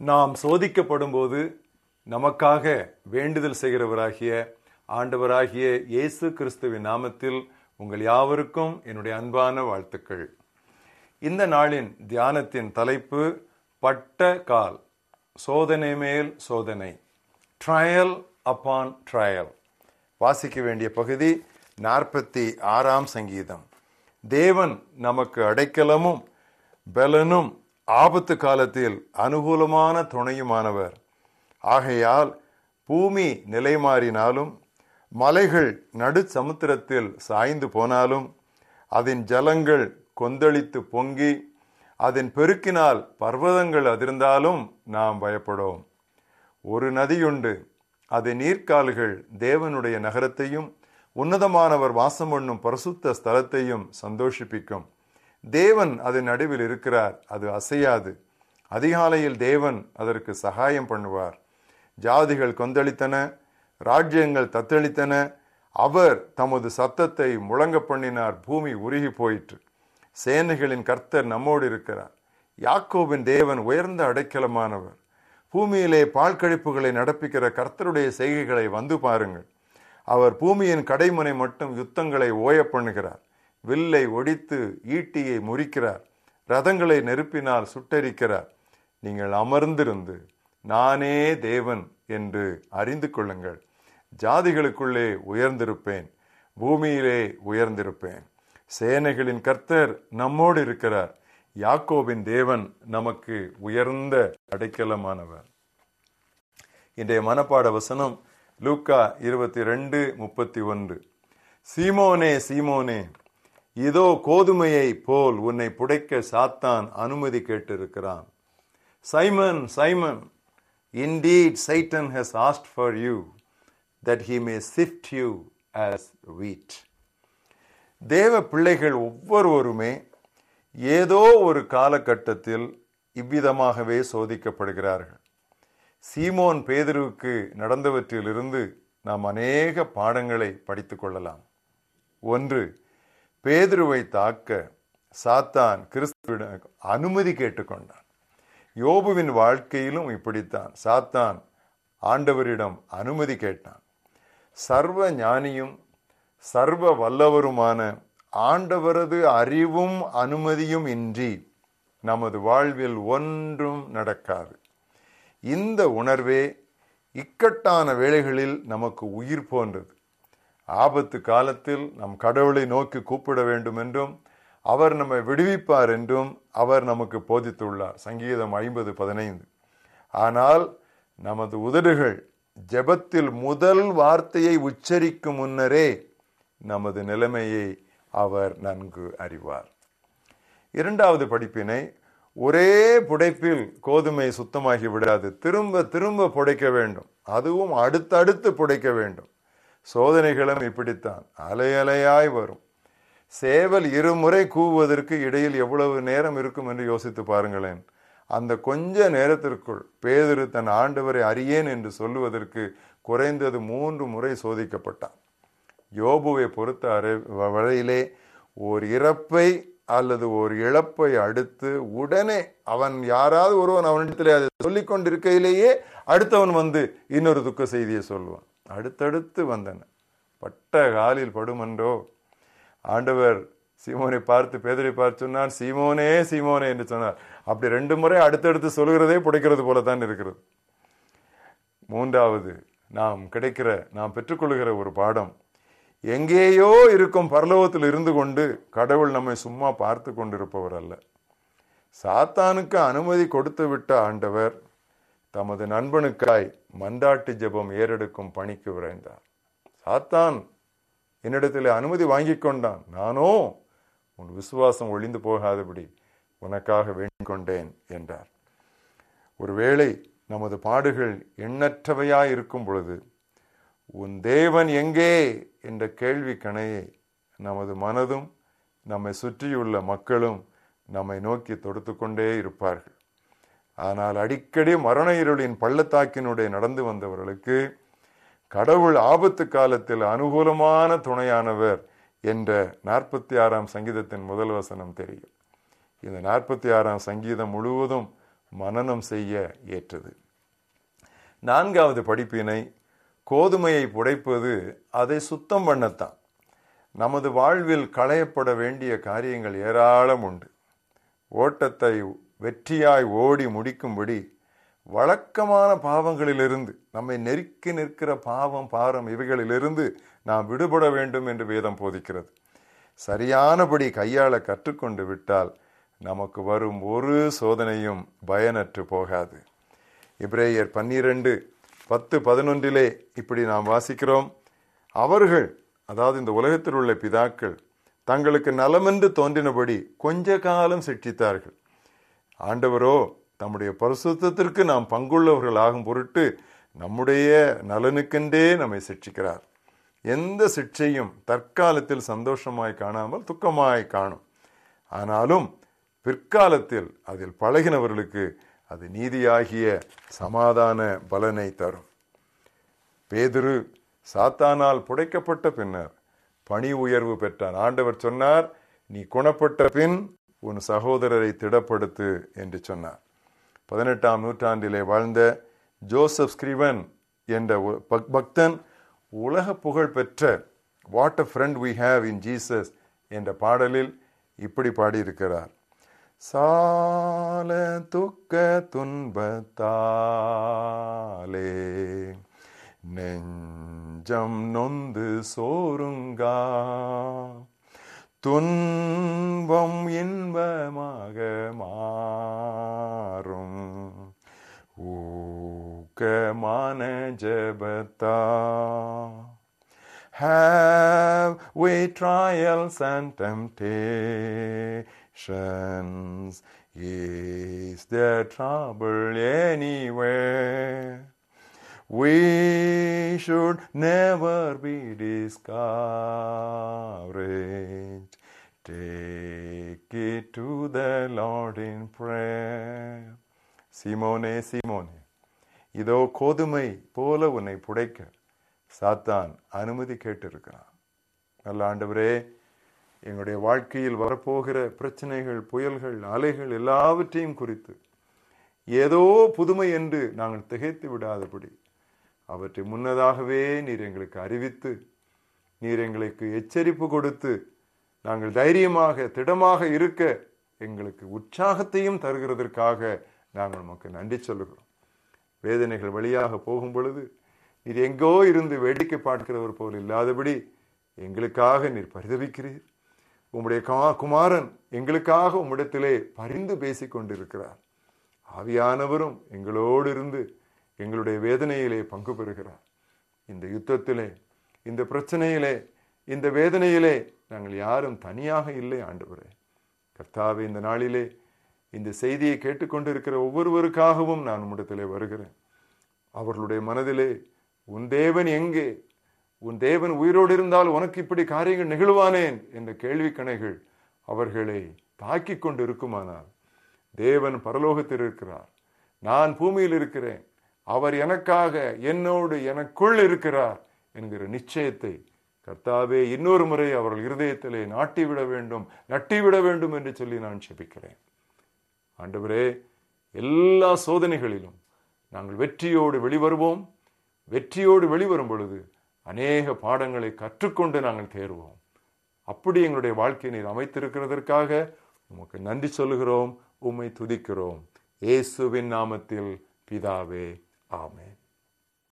நாம் சோதிக்கப்படும் போது நமக்காக வேண்டுதல் செய்கிறவராகிய ஆண்டவராகிய இயேசு கிறிஸ்துவின் நாமத்தில் உங்கள் யாவருக்கும் என்னுடைய அன்பான வாழ்த்துக்கள். இந்த நாளின் தியானத்தின் தலைப்பு பட்ட கால் சோதனை மேல் சோதனை ட்ரையல் அப்பான் ட்ரையல் வாசிக்க வேண்டிய பகுதி நாற்பத்தி ஆறாம் சங்கீதம். தேவன் நமக்கு அடைக்கலமும் பலனும் ஆபத்து காலத்தில் அனுகூலமான துணையுமானவர். ஆகையால் பூமி நிலைமாறினாலும் மலைகள் நடு சமுத்திரத்தில் சாய்ந்து போனாலும் அதன் ஜலங்கள் கொந்தளித்து பொங்கி அதன் பெருக்கினால் பர்வதங்கள் அதிர்ந்தாலும் நாம் பயப்படும். ஒரு நதியுண்டு அது நீர்க்கால்கள் தேவனுடைய நகரத்தையும் உன்னதமானவர் வாசம் பண்ணும் பரிசுத்த ஸ்தலத்தையும் சந்தோஷிப்பிக்கும். தேவன் அதன் நடுவில் இருக்கிறார் அது அசையாது. அதிகாலையில் தேவன் அதற்கு சகாயம் பண்ணுவார். ஜாதிகள் கொந்தளித்தன ராஜ்யங்கள் தத்தளித்தன அவர் தமது சத்தத்தை முழங்க பண்ணினார் பூமி உருகி போயிற்று. சேனைகளின் கர்த்தர் நம்மோடு இருக்கிறார். யாக்கோபின் தேவன் உயர்ந்த அடைக்கலமானவர். பூமியிலே பால் கழிப்புகளை நடப்பிக்கிற கர்த்தருடைய செய்கைகளை வந்து பாருங்கள். அவர் பூமியின் கடைமுனை மட்டும் யுத்தங்களை ஓய பண்ணுகிறார். வில்லை ஒடித்து ஈட்டியை முறிக்கிறார். ரதங்களை நெருப்பினால் சுட்டரிக்கிறார். நீங்கள் அமர்ந்திருந்து நானே தேவன் என்று அறிந்து கொள்ளுங்கள். ஜாதிகளுக்குள்ளே உயர்ந்திருப்பேன். பூமியிலே உயர்ந்திருப்பேன். சேனைகளின் கர்த்தர் நம்மோடு இருக்கிறார். யாக்கோபின் தேவன் நமக்கு உயர்ந்த அடைக்கலமானவர். இன்றைய மனப்பாட வசனம் லூக்கா இருபத்தி ரெண்டு முப்பத்தி ஒன்று. சீமோனே சீமோனே. இதோ கோதுமையை போல் உன்னை புடைக்க சாத்தான் அனுமதி கேட்டிருக்கிறான். Simon Simon indeed Satan has asked for you that he may sift you as wheat தேவ பிள்ளைகள் ஒவ்வொருவருமே ஏதோ ஒரு காலகட்டத்தில் இவ்விதமாகவே சோதிக்கப்படுகிறார்கள். சீமோன் பேதருவுக்கு நடந்தவற்றிலிருந்து நாம் அநேக பாடங்களை படித்து கொள்ளலாம். ஒன்று பேதுருவை தாக்க சாத்தான் கிறிஸ்துவிடம் அனுமதி கேட்டுக்கொண்டான். யோபுவின் வாழ்க்கையிலும் இப்படித்தான். சாத்தான் ஆண்டவரிடம் அனுமதி கேட்டான். சர்வ ஞானியும் சர்வ வல்லவருமான ஆண்டவரது அறிவும் அனுமதியும் இன்றி நமது வாழ்வில் ஒன்றும் நடக்காது. இந்த உணர்வே இக்கட்டான வேளைகளில் நமக்கு உயிர் போன்றது. ஆபத்து காலத்தில் நம் கடவுளை நோக்கி கூப்பிட வேண்டும் என்றும் அவர் நம்மை விடுவிப்பார் என்றும் அவர் நமக்கு போதித்துள்ளார். சங்கீதம் ஐம்பது பதினைந்து. ஆனால் நமது உதடுகள் ஜெபத்தில் முதல் வார்த்தையை உச்சரிக்கும் முன்னரே நமது நிலைமையை அவர் நன்கு அறிவார். இரண்டாவது படிப்பினை ஒரே புடைப்பில் கோதுமை சுத்தமாகி விடாது. திரும்ப திரும்ப புடைக்க வேண்டும். அதுவும் அடுத்தடுத்து புடைக்க வேண்டும். சோதனைகளும் இப்படித்தான். அலையலையாய் வரும். சேவல் இருமுறை கூவுவதற்கு இடையில் எவ்வளவு நேரம் இருக்கும் என்று யோசித்து பாருங்களேன். அந்த கொஞ்ச நேரத்திற்குள் பேதுரு தன் ஆண்டவரை அறியேன் என்று சொல்லுவதற்கு குறைந்தது மூன்று முறை சோதிக்கப்பட்டான். யோபுவை பொறுத்த அறை வழியிலே ஓர் இறப்பை அல்லது ஒரு இழப்பை அடுத்து உடனே அவன் யாராவது ஒருவன் அவனிடத்திலே அதை சொல்லிக் கொண்டிருக்கையிலேயே அடுத்தவன் வந்து இன்னொரு துக்க செய்தியை சொல்லுவான். அடுத்தடுத்து வந்தன. பட்ட காலில் படுமன்றோ? ஆண்டவர் சீமோனை பார்த்து பேதரை பார்த்து சொன்னார் சீமோனே சீமோனே என்று சொன்னார். அப்படி ரெண்டு முறை அடுத்தடுத்து சொல்கிறதே புடைக்கிறது போலத்தான் இருக்கிறது. மூன்றாவது நாம் கிடைக்கிற நாம் பெற்றுக்கொள்கிற ஒரு பாடம். எங்கேயோ இருக்கும் பரலோகத்தில் இருந்து கொண்டு கடவுள் நம்மை சும்மா பார்த்து கொண்டிருப்பவர் அல்ல. சாத்தானுக்கு அனுமதி கொடுத்து விட்ட ஆண்டவர் தமது நண்பனுக்காய் மண்டாட்டு ஜெபம் ஏறெடுக்கும் பணிக்கு விரைந்தார். சாத்தான் என்னிடத்தில் அனுமதி வாங்கி கொண்டான். நானோ உன் விசுவாசம் ஒளிந்து போகாதபடி உனக்காக வேண்டிக் கொண்டேன் என்றார். ஒருவேளை நமது பாடுகள் எண்ணற்றவையாய் இருக்கும் பொழுது உன் தேவன் எங்கே என்ற கேள்வி கணையை நமது மனதும் நம்மை சுற்றியுள்ள மக்களும் நம்மை நோக்கி தொடுத்து கொண்டே இருப்பார்கள். ஆனால் அடிக்கடி மரண இருளின் பள்ளத்தாக்கினுடைய நடந்து வந்தவர்களுக்கு கடவுள் ஆபத்து காலத்தில் அனுகூலமான துணையானவர் என்ற நாற்பத்தி ஆறாம் சங்கீதத்தின் முதல் வசனம் தெரியும். இந்த நாற்பத்தி ஆறாம் சங்கீதம் முழுவதும் மனனம் செய்ய ஏற்றது. நான்காவது படிப்பினை கோதுமையை புடைப்பது அதை சுத்தம் பண்ணத்தான். நமது வாழ்வில் களையப்பட வேண்டிய காரியங்கள் ஏராளம் உண்டு. ஓட்டத்தை வெற்றியாய் ஓடி முடிக்கும்படி வழக்கமான பாவங்களிலிருந்து நம்மை நெருக்கி நிற்கிற பாவம் பாரம் இவைகளிலிருந்து நாம் விடுபட வேண்டும் என்று வேதம் போதிக்கிறது. சரியானபடி கையாள கற்றுக்கொண்டு விட்டால் நமக்கு வரும் ஒரு சோதனையும் பயனற்று போகாது. இப்ரேயர் பன்னிரண்டு பத்து பதினொன்றிலே இப்படி நாம் வாசிக்கிறோம். அவர்கள் அதாவது இந்த உலகத்தில் உள்ள பிதாக்கள் தங்களுக்கு நலமென்று தோன்றினபடி கொஞ்ச காலம் சிக்ஷித்தார்கள் ஆண்டவரோ தம்முடைய பரிசுத்திற்கு நாம் பங்குள்ளவர்கள் ஆகும் பொருட்டு நம்முடைய நலனுக்கென்றே நம்மை சிக்ஷிக்கிறார். எந்த சிக்ஷையும் தற்காலத்தில் சந்தோஷமாய் காணாமல் துக்கமாய் காணும். ஆனாலும் பிற்காலத்தில் அதில் பழகினவர்களுக்கு அது நீதியாகிய சமாதான பலனை தரும். பேதுரு சாத்தானால் புடைக்கப்பட்ட பின்னர் பணி உயர்வு பெற்றான். ஆண்டவர் சொன்னார் நீ குணப்பட்ட பின் உன் சகோதரரை திடப்படுத்து என்று சொன்னார். பதினெட்டாம் நூற்றாண்டிலே வாழ்ந்த ஜோசப் ஸ்கிரிவன் என்ற பக்- பக்தன் உலக புகழ் பெற்ற what a friend we have in Jesus என்ற பாடலில் இப்படி பாடியிருக்கிறார். சால துக்க துன்பத்தாலே நெஞ்சம் நொந்து சோருங்கா துன்பம் இன்பமாக மாறும் ஊக்கமான ஜபத்தா Have we trials and temptations? Is there trouble anywhere? We should never be discouraged. Take it to the Lord in prayer. சீமோனே சீமோனே இதோ கோதுமை போல உன்னை புடைக்க சாத்தான் அனுமதி கேட்டிருக்கிறான் நல்ல ஆண்டவரே எங்களுடைய வாழ்க்கையில் வரப்போகிற பிரச்சனைகள் புயல்கள் அலைகள் எல்லாவற்றையும் குறித்து ஏதோ புதுமை என்று நாங்கள் திகைத்து விடாதபடி அவற்றை முன்னதாகவே நீர் எங்களுக்கு அறிவித்து நீர் எங்களுக்கு எச்சரிப்பு கொடுத்து நாங்கள் தைரியமாக திடமாக இருக்க எங்களுக்கு உற்சாகத்தையும் தருகிறதற்காக நாங்கள் உமக்கு நன்றி சொல்லுகிறோம். வேதனைகள் வழியாக போகும் பொழுது நீர் எங்கோ இருந்து வேடிக்கை பார்க்கிறவர் போல் இல்லாதபடி எங்களுக்காக நீர் பரிதவிக்கிறீர். உம்முடைய கா- குமாரன் எங்களுக்காக உம்மிடத்திலே பரிந்து பேசிக் கொண்டிருக்கிறார் ஆவியானவரும் எங்களோடு இருந்து எங்களுடைய வேதனையிலே பங்கு பெறுகிறார். இந்த யுத்தத்திலே இந்த பிரச்சனையிலே இந்த வேதனையிலே நாங்கள் யாரும் தனியாக இல்லை ஆண்டவரே. கர்த்தாவே இந்த நாளிலே இந்த செய்தியை கேட்டுக்கொண்டிருக்கிற ஒவ்வொருவருக்காகவும் நான் உம்மிடத்திலே வருகிறேன். அவர்களுடைய மனதிலே உன் தேவன் எங்கே? உன் தேவன் உயிரோடு இருந்தால் உனக்கு இப்படி காரியங்கள் நிகழ்வானேன்? என்ற கேள்வி கணைகள் அவர்களை தாக்கிக் கொண்டு இருக்குமானால் தேவன் பரலோகத்தில் இருக்கிறார். நான் பூமியில் இருக்கிறேன். அவர் எனக்காக என்னோடு எனக்குள் இருக்கிறார் என்கிற நிச்சயத்தை கர்த்தாவே இன்னொரு முறை அவர்கள் இருதயத்திலே நாட்டிவிட வேண்டும் நட்டிவிட வேண்டும் என்று சொல்லி நான் செபிக்கிறேன் ஆண்டவரே எல்லா சோதனைகளிலும் நாங்கள் வெற்றியோடு வெளிவருவோம். வெற்றியோடு வெளிவரும் பொழுது அநேக பாடங்களை கற்றுக்கொண்டு நாங்கள் தேர்வோம். அப்படி எங்களுடைய வாழ்க்கையை நீர் அமைத்திருக்கிறதற்காக உமக்கு நன்றி சொல்லுகிறோம் உம்மை துதிக்கிறோம். இயேசுவின் நாமத்தில் பிதாவே Amen.